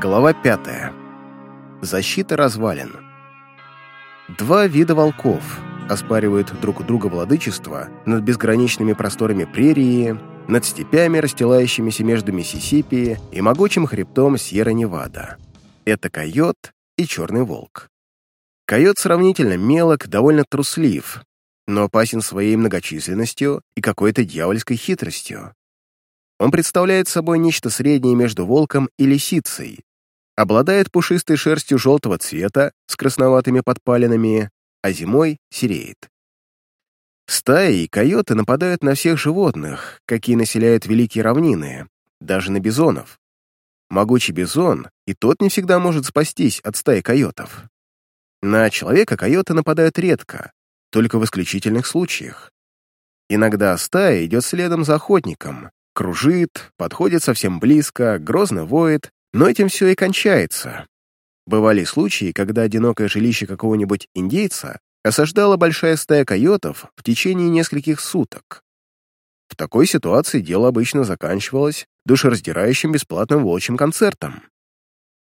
Глава пятая. Защита развалин. Два вида волков оспаривают друг у друга владычество над безграничными просторами прерии, над степями, расстилающимися между Миссисипи и могучим хребтом Сьерра-Невада. Это койот и черный волк. Койот сравнительно мелок, довольно труслив, но опасен своей многочисленностью и какой-то дьявольской хитростью. Он представляет собой нечто среднее между волком и лисицей, обладает пушистой шерстью желтого цвета с красноватыми подпалинами, а зимой сереет. Стаи и койоты нападают на всех животных, какие населяют великие равнины, даже на бизонов. Могучий бизон и тот не всегда может спастись от стаи койотов. На человека койоты нападают редко, только в исключительных случаях. Иногда стая идет следом за охотником, кружит, подходит совсем близко, грозно воет, но этим все и кончается. Бывали случаи, когда одинокое жилище какого-нибудь индейца осаждала большая стая койотов в течение нескольких суток. В такой ситуации дело обычно заканчивалось душераздирающим бесплатным волчьим концертом.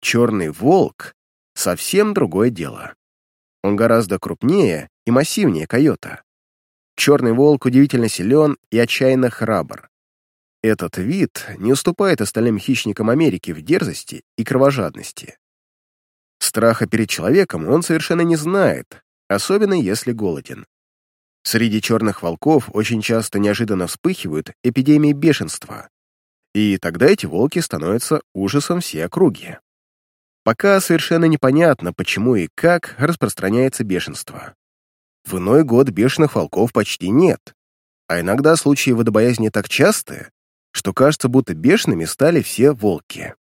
Черный волк — совсем другое дело. Он гораздо крупнее и массивнее койота. Черный волк удивительно силен и отчаянно храбр. Этот вид не уступает остальным хищникам Америки в дерзости и кровожадности. Страха перед человеком он совершенно не знает, особенно если голоден. Среди черных волков очень часто неожиданно вспыхивают эпидемии бешенства, и тогда эти волки становятся ужасом всей округи. Пока совершенно непонятно, почему и как распространяется бешенство. В иной год бешеных волков почти нет, а иногда случаи водобоязни так частые, что кажется, будто бешеными стали все волки.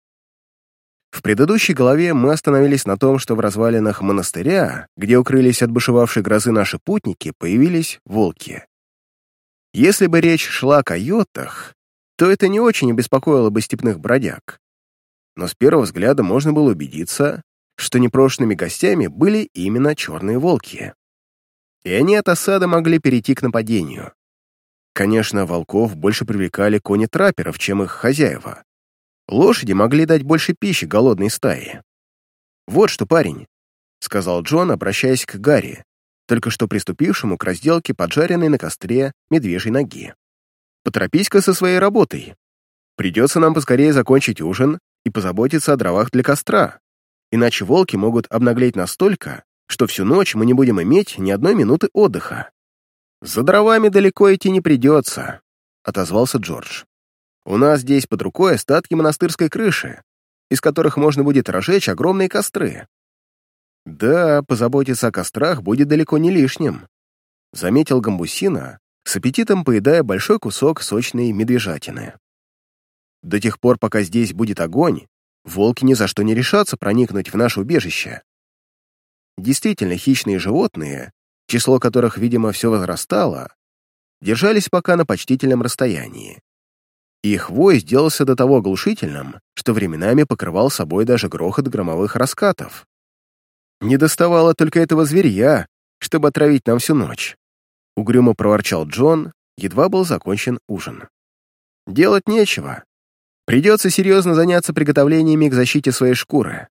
В предыдущей главе мы остановились на том, что в развалинах монастыря, где укрылись от бушевавшей грозы наши путники, появились волки. Если бы речь шла о койотах, то это не очень обеспокоило бы степных бродяг. Но с первого взгляда можно было убедиться, что непрошенными гостями были именно черные волки. И они от осады могли перейти к нападению. Конечно, волков больше привлекали кони трапперов, чем их хозяева. Лошади могли дать больше пищи голодной стае. «Вот что, парень», — сказал Джон, обращаясь к Гарри, только что приступившему к разделке поджаренной на костре медвежьей ноги. «Поторопись-ка со своей работой. Придется нам поскорее закончить ужин и позаботиться о дровах для костра, иначе волки могут обнаглеть настолько, что всю ночь мы не будем иметь ни одной минуты отдыха». «За дровами далеко идти не придется», — отозвался Джордж. «У нас здесь под рукой остатки монастырской крыши, из которых можно будет разжечь огромные костры». «Да, позаботиться о кострах будет далеко не лишним», — заметил Гамбусина, с аппетитом поедая большой кусок сочной медвежатины. «До тех пор, пока здесь будет огонь, волки ни за что не решатся проникнуть в наше убежище. Действительно, хищные животные число которых, видимо, все возрастало, держались пока на почтительном расстоянии. Их вой сделался до того оглушительным, что временами покрывал собой даже грохот громовых раскатов. «Не доставало только этого зверья, чтобы отравить нам всю ночь», — угрюмо проворчал Джон, едва был закончен ужин. «Делать нечего. Придется серьезно заняться приготовлениями к защите своей шкуры.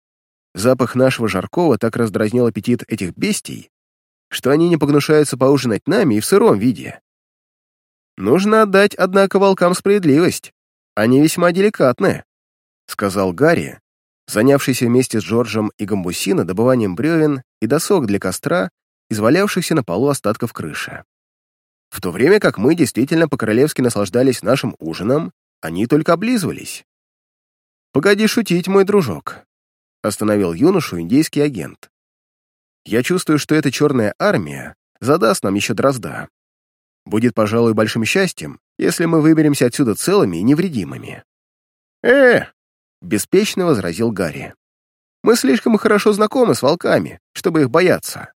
Запах нашего жаркого так раздразнил аппетит этих бестий, что они не погнушаются поужинать нами и в сыром виде. Нужно отдать, однако, волкам справедливость. Они весьма деликатны, — сказал Гарри, занявшийся вместе с Джорджем и Гамбусино добыванием бревен и досок для костра, извалявшихся на полу остатков крыши. В то время как мы действительно по-королевски наслаждались нашим ужином, они только облизывались. «Погоди шутить, мой дружок», — остановил юношу индейский агент. Я чувствую, что эта черная армия задаст нам еще дрозда. Будет, пожалуй, большим счастьем, если мы выберемся отсюда целыми и невредимыми». «Э!» — беспечно возразил Гарри. «Мы слишком хорошо знакомы с волками, чтобы их бояться.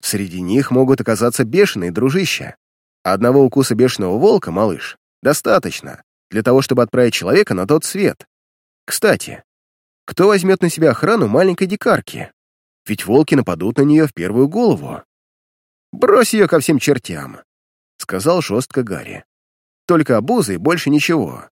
Среди них могут оказаться бешеные дружища. Одного укуса бешеного волка, малыш, достаточно для того, чтобы отправить человека на тот свет. Кстати, кто возьмет на себя охрану маленькой дикарки? Ведь волки нападут на нее в первую голову. «Брось ее ко всем чертям», — сказал жестко Гарри. «Только обузы и больше ничего».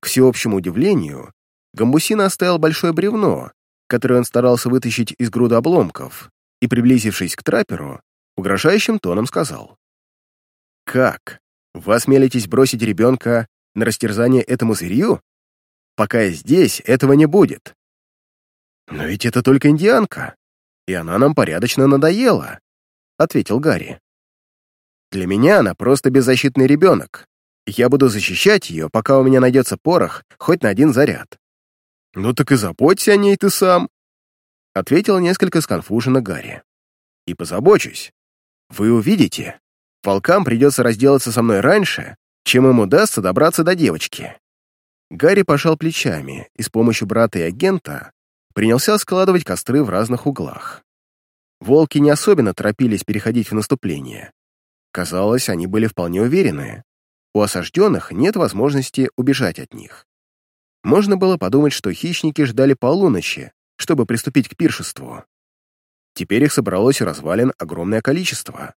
К всеобщему удивлению, Гамбусина оставил большое бревно, которое он старался вытащить из груда обломков, и, приблизившись к трапперу, угрожающим тоном сказал. «Как? Вы осмелитесь бросить ребенка на растерзание этому зверью? Пока я здесь, этого не будет. Но ведь это только индианка, и она нам порядочно надоела», — ответил Гарри. «Для меня она просто беззащитный ребенок. Я буду защищать ее, пока у меня найдется порох хоть на один заряд». «Ну так и заботься о ней ты сам», — ответил несколько сконфуженно Гарри. «И позабочусь. Вы увидите, волкам придется разделаться со мной раньше, чем им удастся добраться до девочки». Гарри пожал плечами и с помощью брата и агента принялся складывать костры в разных углах. Волки не особенно торопились переходить в наступление. Казалось, они были вполне уверены. У осажденных нет возможности убежать от них. Можно было подумать, что хищники ждали полуночи, чтобы приступить к пиршеству. Теперь их собралось у развалин огромное количество.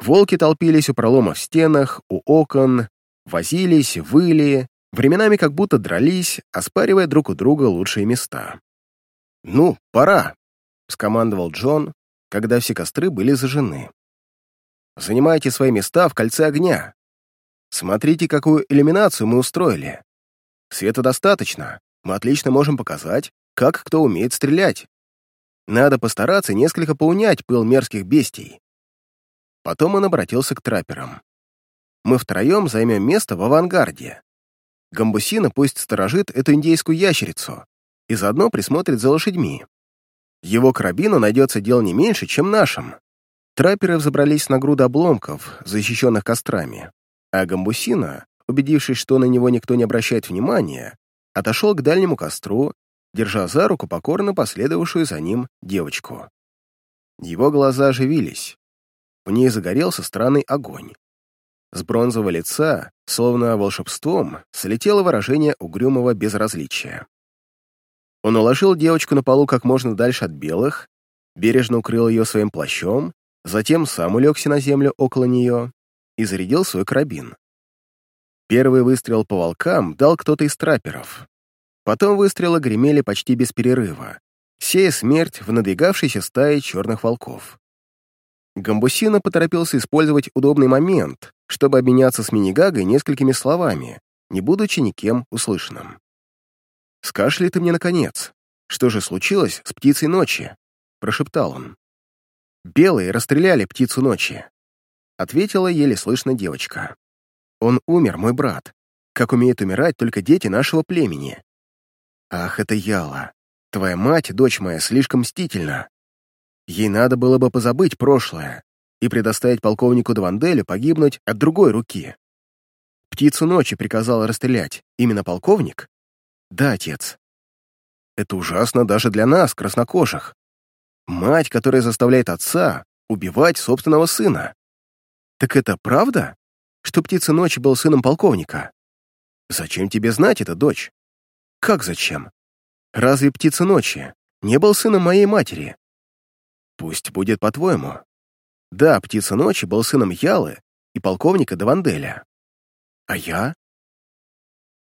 Волки толпились у проломов в стенах, у окон, возились, выли, временами как будто дрались, оспаривая друг у друга лучшие места. «Ну, пора», — скомандовал Джон, когда все костры были зажжены. «Занимайте свои места в кольце огня. Смотрите, какую иллюминацию мы устроили. Света достаточно, мы отлично можем показать, как кто умеет стрелять. Надо постараться несколько поунять пыл мерзких бестий». Потом он обратился к трапперам. «Мы втроем займем место в авангарде. Гамбусина пусть сторожит эту индейскую ящерицу и заодно присмотрит за лошадьми. Его карабину найдется дел не меньше, чем нашим. Трапперы взобрались на груду обломков, защищенных кострами, а Гамбусина, убедившись, что на него никто не обращает внимания, отошел к дальнему костру, держа за руку покорно последовавшую за ним девочку. Его глаза оживились. В ней загорелся странный огонь. С бронзового лица, словно волшебством, слетело выражение угрюмого безразличия. Он уложил девочку на полу как можно дальше от белых, бережно укрыл ее своим плащом, затем сам улегся на землю около нее и зарядил свой карабин. Первый выстрел по волкам дал кто-то из трапперов. Потом выстрелы гремели почти без перерыва, сея смерть в надвигавшейся стае черных волков. Гамбусина поторопился использовать удобный момент, чтобы обменяться с Минигагой несколькими словами, не будучи никем услышанным. «Скажешь ли ты мне, наконец, что же случилось с птицей ночи?» — прошептал он. «Белые расстреляли птицу ночи», — ответила еле слышно девочка. «Он умер, мой брат, как умеют умирать только дети нашего племени. Ах, это Яла, твоя мать, дочь моя, слишком мстительна. Ей надо было бы позабыть прошлое и предоставить полковнику Даванделю погибнуть от другой руки. Птицу ночи приказал расстрелять именно полковник? Да, отец. Это ужасно даже для нас, краснокожих. Мать, которая заставляет отца убивать собственного сына. Так это правда, что птица ночи был сыном полковника? Зачем тебе знать это, дочь? Как зачем? Разве птица ночи не был сыном моей матери? Пусть будет по-твоему. Да, Птица Ночи был сыном Ялы и полковника Даванделя. А я?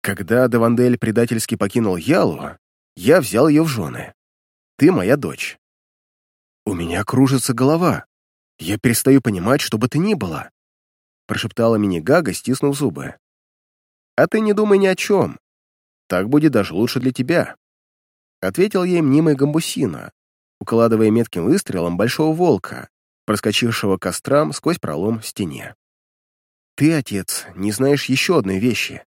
Когда Давандель предательски покинул Ялу, я взял ее в жены. Ты моя дочь. У меня кружится голова. Я перестаю понимать, что бы ты ни было. Прошептала мини-гага, стиснув зубы. А ты не думай ни о чем. Так будет даже лучше для тебя. Ответил ей мнимый гамбусина, укладывая метким выстрелом большого волка, проскочившего кострам сквозь пролом в стене. «Ты, отец, не знаешь еще одной вещи».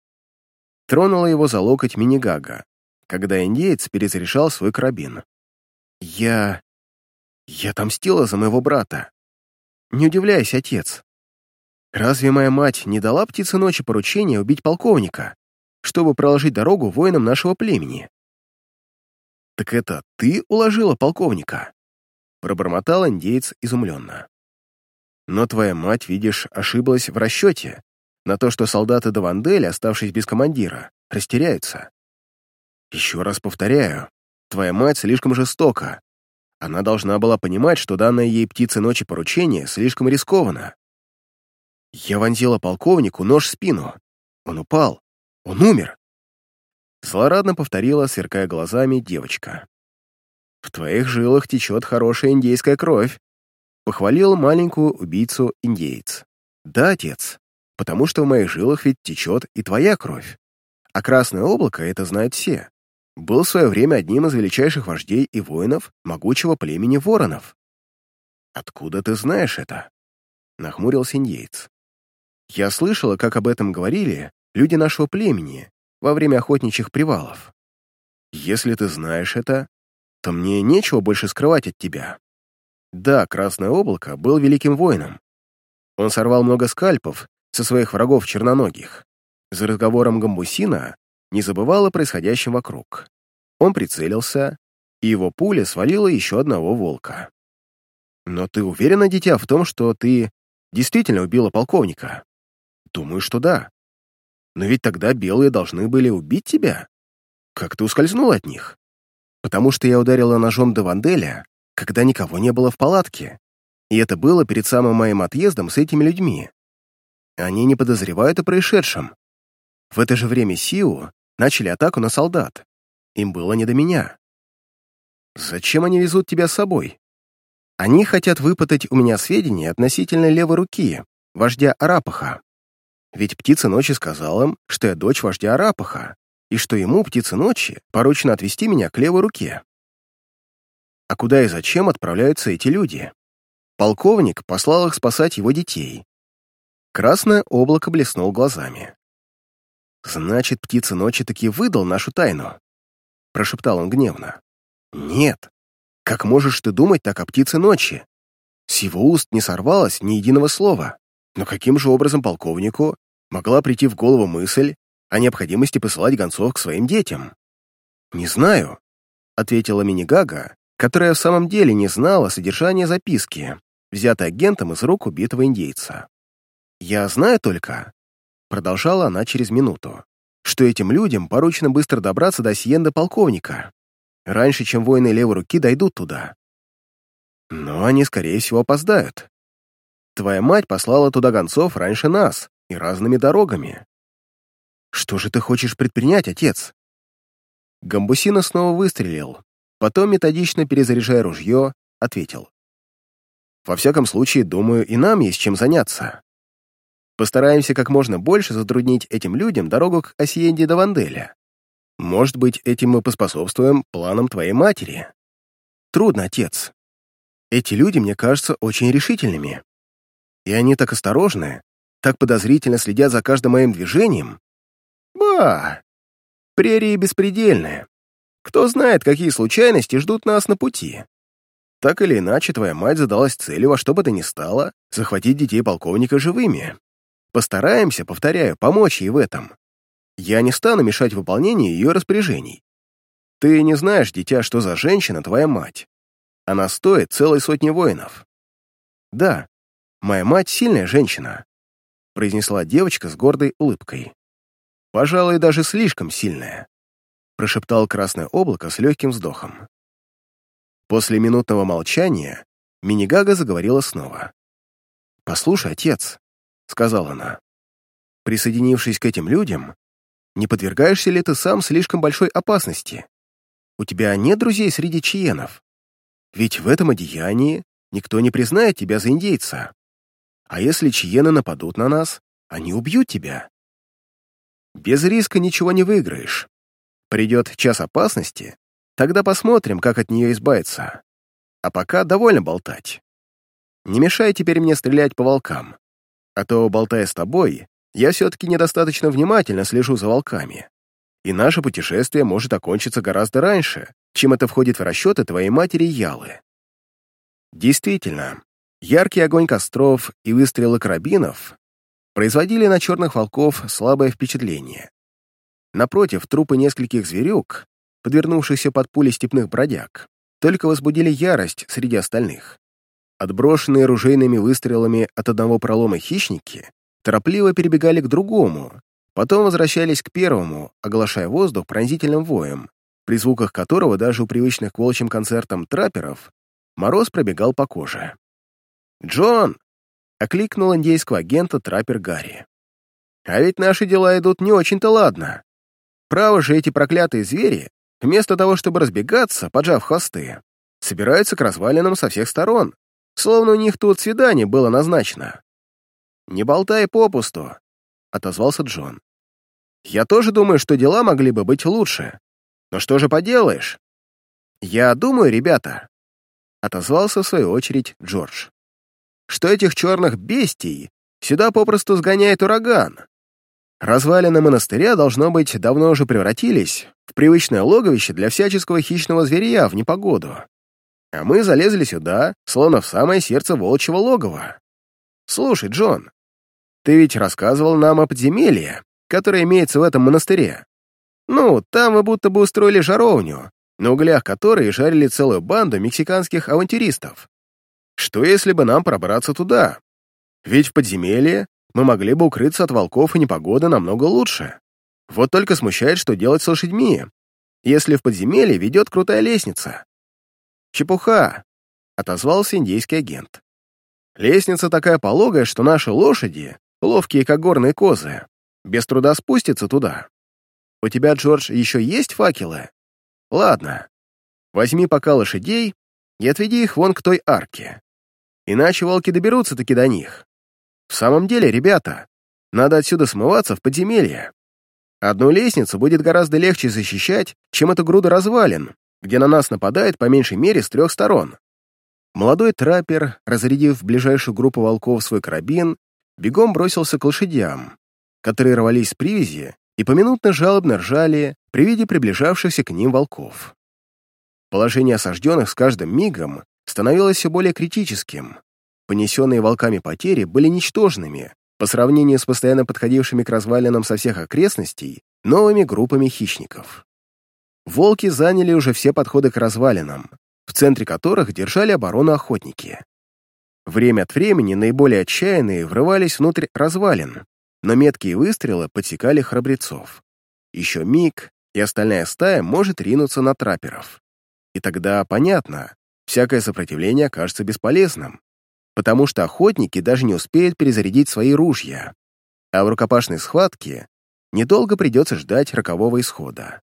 Тронула его за локоть Минигага, когда индеец перезаряжал свой карабин. «Я... я отомстила за моего брата. Не удивляйся, отец. Разве моя мать не дала птице ночи поручение убить полковника, чтобы проложить дорогу воинам нашего племени?» «Так это ты уложила полковника?» Пробормотал индеец изумленно. «Но твоя мать, видишь, ошиблась в расчете на то, что солдаты Даванделя, оставшись без командира, растеряются. Еще раз повторяю, твоя мать слишком жестока. Она должна была понимать, что данное ей птице ночи поручение слишком рискованно. Я вонзила полковнику нож в спину. Он упал. Он умер. Злорадно повторила, сверкая глазами, девочка. «В твоих жилах течет хорошая индейская кровь», похвалил маленькую убийцу индейец. «Да, отец, потому что в моих жилах ведь течет и твоя кровь. А Красное Облако это знают все. Был в свое время одним из величайших вождей и воинов могучего племени воронов. «Откуда ты знаешь это?» — нахмурился индейец. «Я слышала, как об этом говорили люди нашего племени во время охотничьих привалов. Если ты знаешь это, то мне нечего больше скрывать от тебя. Да, Красное Облако был великим воином. Он сорвал много скальпов со своих врагов черноногих. За разговором Гамбусина не забывал о происходящем вокруг. Он прицелился, и его пуля свалила еще одного волка. «Но ты уверена, дитя, в том, что ты действительно убила полковника?» «Думаю, что да. Но ведь тогда белые должны были убить тебя. Как ты ускользнула от них?» «Потому что я ударила ножом до Ванделя, когда никого не было в палатке. И это было перед самым моим отъездом с этими людьми. Они не подозревают о происшедшем. В это же время Сиу начали атаку на солдат. Им было не до меня. Зачем они везут тебя с собой? Они хотят выпытать у меня сведения относительно левой руки, вождя Арапаха. Ведь Птица Ночи сказал им, что я дочь вождя Арапаха, и что ему, Птице Ночи, поручено отвести меня к левой руке. А куда и зачем отправляются эти люди? Полковник послал их спасать его детей. Красное облако блеснул глазами. «Значит, птица ночи таки выдал нашу тайну?» Прошептал он гневно. «Нет. Как можешь ты думать так о птице ночи? С его уст не сорвалось ни единого слова. Но каким же образом полковнику могла прийти в голову мысль о необходимости посылать гонцов к своим детям? «Не знаю», — ответила Минигага, которая в самом деле не знала содержания записки, взятой агентом из рук убитого индейца. «Я знаю только, Продолжала она через минуту, что этим людям поручено быстро добраться до Сиенда полковника, раньше, чем воины левой руки дойдут туда. Но они, скорее всего, опоздают. Твоя мать послала туда гонцов раньше нас и разными дорогами. Что же ты хочешь предпринять, отец? Гамбусина снова выстрелил, потом, методично перезаряжая ружье, ответил. Во всяком случае, думаю, и нам есть чем заняться. Постараемся как можно больше затруднить этим людям дорогу к Осиенде до Ванделя. Может быть, этим мы поспособствуем планам твоей матери. Трудно, отец. Эти люди, мне кажутся, очень решительными. И они так осторожны, так подозрительно следят за каждым моим движением. Ба! Прерии беспредельные. Кто знает, какие случайности ждут нас на пути. Так или иначе, твоя мать задалась целью во что бы то ни стало захватить детей полковника живыми. Постараемся, повторяю, помочь ей в этом. Я не стану мешать выполнению ее распоряжений. Ты не знаешь, дитя, что за женщина твоя мать. Она стоит целой сотни воинов. Да, моя мать сильная женщина, произнесла девочка с гордой улыбкой. Пожалуй, даже слишком сильная, прошептал красное облако с легким вздохом. После минутного молчания Минигага заговорила снова. «Послушай, отец, сказала она. «Присоединившись к этим людям, не подвергаешься ли ты сам слишком большой опасности? У тебя нет друзей среди чиенов? Ведь в этом одеянии никто не признает тебя за индейца. А если чиены нападут на нас, они убьют тебя. Без риска ничего не выиграешь. Придет час опасности, тогда посмотрим, как от нее избавиться. А пока довольно болтать. Не мешай теперь мне стрелять по волкам. А то, болтая с тобой, я все-таки недостаточно внимательно слежу за волками. И наше путешествие может окончиться гораздо раньше, чем это входит в расчеты твоей матери Ялы. Действительно, яркий огонь костров и выстрелы карабинов производили на черных волков слабое впечатление. Напротив, трупы нескольких зверюк, подвернувшихся под пули степных бродяг, только возбудили ярость среди остальных. Отброшенные ружейными выстрелами от одного пролома хищники торопливо перебегали к другому, потом возвращались к первому, оглашая воздух пронзительным воем, при звуках которого даже у привычных к волчьим концертам трапперов мороз пробегал по коже. «Джон!» — окликнул индейского агента траппер Гарри. «А ведь наши дела идут не очень-то ладно. Право же эти проклятые звери, вместо того, чтобы разбегаться, поджав хвосты, собираются к развалинам со всех сторон, словно у них тут свидание было назначено. «Не болтай попусту», — отозвался Джон. «Я тоже думаю, что дела могли бы быть лучше. Но что же поделаешь?» «Я думаю, ребята», — отозвался в свою очередь Джордж, «что этих черных бестий сюда попросту сгоняет ураган. Развалины монастыря, должно быть, давно уже превратились в привычное логовище для всяческого хищного зверя в непогоду. А мы залезли сюда, словно в самое сердце волчьего логова. Слушай, Джон, ты ведь рассказывал нам о подземелье, которое имеется в этом монастыре. Ну, там вы будто бы устроили жаровню, на углях которой жарили целую банду мексиканских авантюристов. Что если бы нам пробраться туда? Ведь в подземелье мы могли бы укрыться от волков и непогоды намного лучше. Вот только смущает, что делать с лошадьми, если в подземелье ведет крутая лестница. «Чепуха!» — отозвался индейский агент. «Лестница такая пологая, что наши лошади, ловкие как горные козы, без труда спустятся туда. У тебя, Джордж, еще есть факелы? Ладно, возьми пока лошадей и отведи их вон к той арке. Иначе волки доберутся-таки до них. В самом деле, ребята, надо отсюда смываться в подземелье. Одну лестницу будет гораздо легче защищать, чем эту груду развалин, где на нас нападает по меньшей мере с трех сторон. Молодой траппер, разрядив ближайшую группу волков свой карабин, бегом бросился к лошадям, которые рвались с привязи и поминутно жалобно ржали при виде приближавшихся к ним волков. Положение осажденных с каждым мигом становилось все более критическим, понесенные волками потери были ничтожными по сравнению с постоянно подходившими к развалинам со всех окрестностей новыми группами хищников. Волки заняли уже все подходы к развалинам, в центре которых держали оборону охотники. Время от времени наиболее отчаянные врывались внутрь развалин, но меткие выстрелы подсекали храбрецов. Еще миг, и остальная стая может ринуться на трапперов. И тогда, понятно, всякое сопротивление окажется бесполезным потому что охотники даже не успеют перезарядить свои ружья, а в рукопашной схватке недолго придется ждать рокового исхода.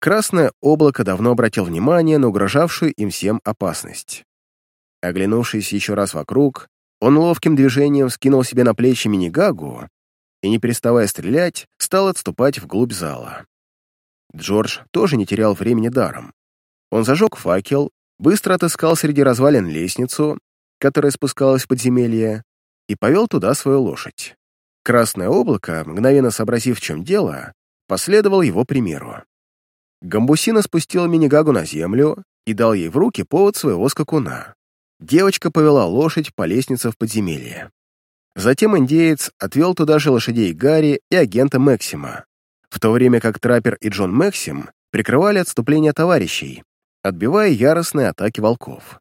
Красное облако давно обратил внимание на угрожавшую им всем опасность. Оглянувшись еще раз вокруг, он ловким движением скинул себе на плечи мини-гагу и, не переставая стрелять, стал отступать вглубь зала. Джордж тоже не терял времени даром. Он зажег факел, быстро отыскал среди развалин лестницу которая спускалась в подземелье, и повел туда свою лошадь. Красное облако, мгновенно сообразив, в чем дело, последовал его примеру. Гамбусина спустил Минигагу на землю и дал ей в руки повод своего скакуна. Девочка повела лошадь по лестнице в подземелье. Затем индеец отвел туда же лошадей Гарри и агента Максима, в то время как траппер и Джон Максим прикрывали отступление товарищей, отбивая яростные атаки волков.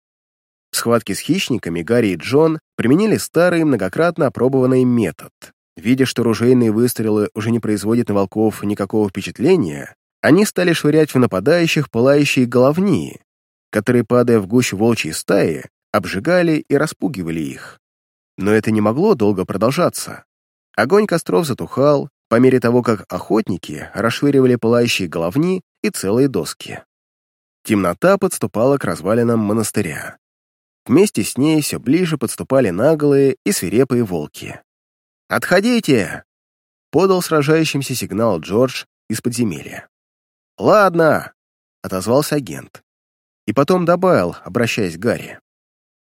В схватке с хищниками Гарри и Джон применили старый, многократно опробованный метод. Видя, что ружейные выстрелы уже не производят на волков никакого впечатления, они стали швырять в нападающих пылающие головни, которые, падая в гущу волчьей стаи, обжигали и распугивали их. Но это не могло долго продолжаться. Огонь костров затухал, по мере того, как охотники расшвыривали пылающие головни и целые доски. Темнота подступала к развалинам монастыря. Вместе с ней все ближе подступали наглые и свирепые волки. «Отходите!» — подал сражающимся сигнал Джордж из подземелья. «Ладно!» — отозвался агент. И потом добавил, обращаясь к Гарри.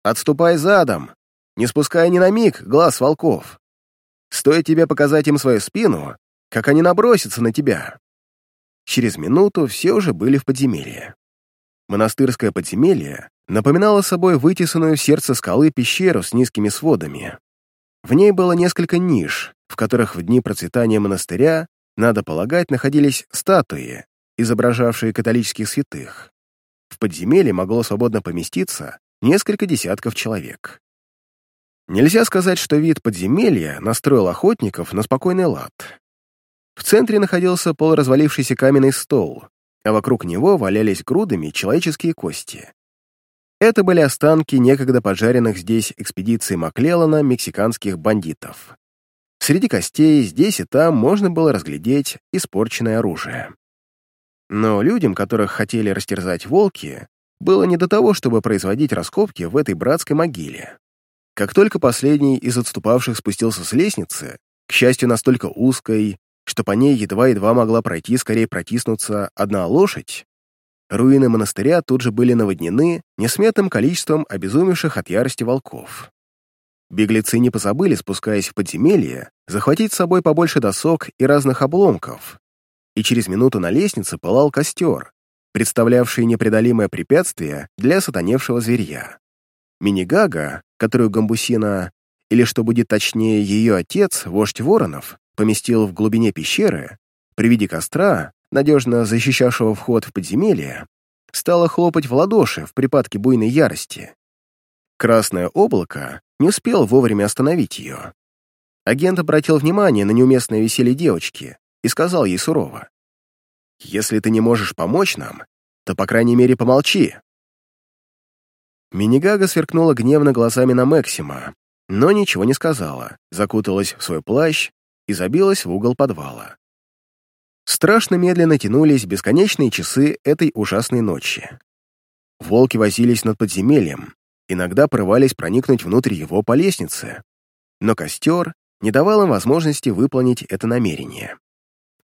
«Отступай задом, не спуская ни на миг глаз волков. Стоит тебе показать им свою спину, как они набросятся на тебя». Через минуту все уже были в подземелье. Монастырское подземелье напоминало собой вытесанную в сердце скалы пещеру с низкими сводами. В ней было несколько ниш, в которых в дни процветания монастыря, надо полагать, находились статуи, изображавшие католических святых. В подземелье могло свободно поместиться несколько десятков человек. Нельзя сказать, что вид подземелья настроил охотников на спокойный лад. В центре находился полуразвалившийся каменный стол, а вокруг него валялись грудами человеческие кости. Это были останки некогда поджаренных здесь экспедиции Маклеллана мексиканских бандитов. Среди костей здесь и там можно было разглядеть испорченное оружие. Но людям, которых хотели растерзать волки, было не до того, чтобы производить раскопки в этой братской могиле. Как только последний из отступавших спустился с лестницы, к счастью, настолько узкой, что по ней едва-едва могла пройти, скорее протиснуться, одна лошадь, руины монастыря тут же были наводнены несметным количеством обезумевших от ярости волков. Беглецы не позабыли, спускаясь в подземелье, захватить с собой побольше досок и разных обломков, и через минуту на лестнице пылал костер, представлявший непреодолимое препятствие для сатаневшего зверья. Минигага, которую Гамбусина, или, что будет точнее, ее отец, вождь воронов, поместил в глубине пещеры, при виде костра, надежно защищавшего вход в подземелье, стала хлопать в ладоши в припадке буйной ярости. Красное облако не успел вовремя остановить ее. Агент обратил внимание на неуместное веселье девочки и сказал ей сурово. «Если ты не можешь помочь нам, то, по крайней мере, помолчи». Минигага сверкнула гневно глазами на Максима, но ничего не сказала, закуталась в свой плащ и забилась в угол подвала. Страшно медленно тянулись бесконечные часы этой ужасной ночи. Волки возились над подземельем, иногда порывались проникнуть внутрь его по лестнице, но костер не давал им возможности выполнить это намерение.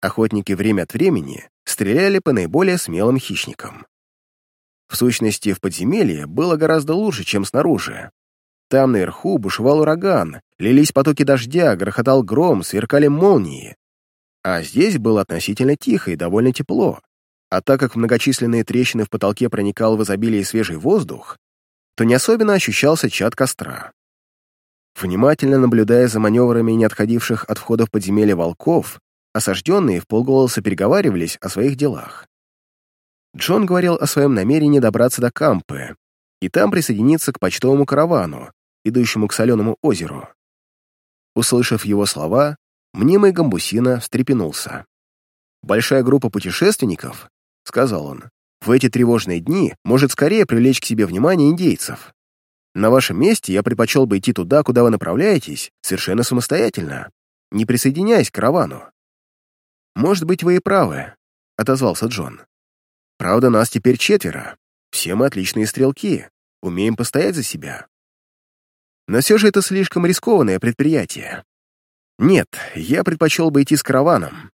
Охотники время от времени стреляли по наиболее смелым хищникам. В сущности, в подземелье было гораздо лучше, чем снаружи. Там наверху бушевал ураган, лились потоки дождя, грохотал гром, сверкали молнии. А здесь было относительно тихо и довольно тепло. А так как многочисленные трещины в потолке проникал в изобилие свежий воздух, то не особенно ощущался чад костра. Внимательно наблюдая за маневрами не отходивших от входа в подземелье волков, осажденные в полголоса переговаривались о своих делах. Джон говорил о своем намерении добраться до Кампы и там присоединиться к почтовому каравану, идущему к соленому озеру. Услышав его слова, мнимый гамбусина встрепенулся. «Большая группа путешественников», — сказал он, в эти тревожные дни может скорее привлечь к себе внимание индейцев. На вашем месте я предпочел бы идти туда, куда вы направляетесь, совершенно самостоятельно, не присоединяясь к каравану. «Может быть, вы и правы», — отозвался Джон. «Правда, нас теперь четверо. Все мы отличные стрелки, умеем постоять за себя. Но все же это слишком рискованное предприятие. Нет, я предпочел бы идти с караваном.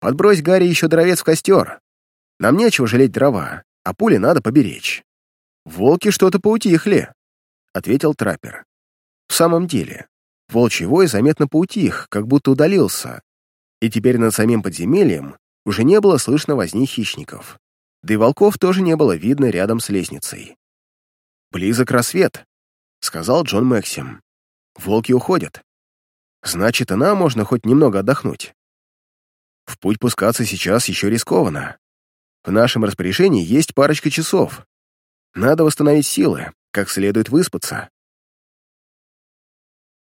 Подбрось Гарри еще дровец в костер, нам нечего жалеть дрова, а пули надо поберечь. Волки что-то поутихли, — ответил траппер. В самом деле, волчий вой заметно поутих, как будто удалился, и теперь над самим подземельем уже не было слышно возни хищников. Да и волков тоже не было видно рядом с лестницей. «Близок рассвет», — сказал Джон Максим. «Волки уходят. Значит, и нам можно хоть немного отдохнуть. В путь пускаться сейчас еще рискованно. В нашем распоряжении есть парочка часов. Надо восстановить силы, как следует выспаться.